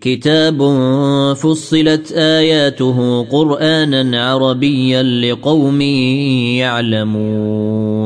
كتاب فصلت آياته قرآنا عربيا لقوم يعلمون.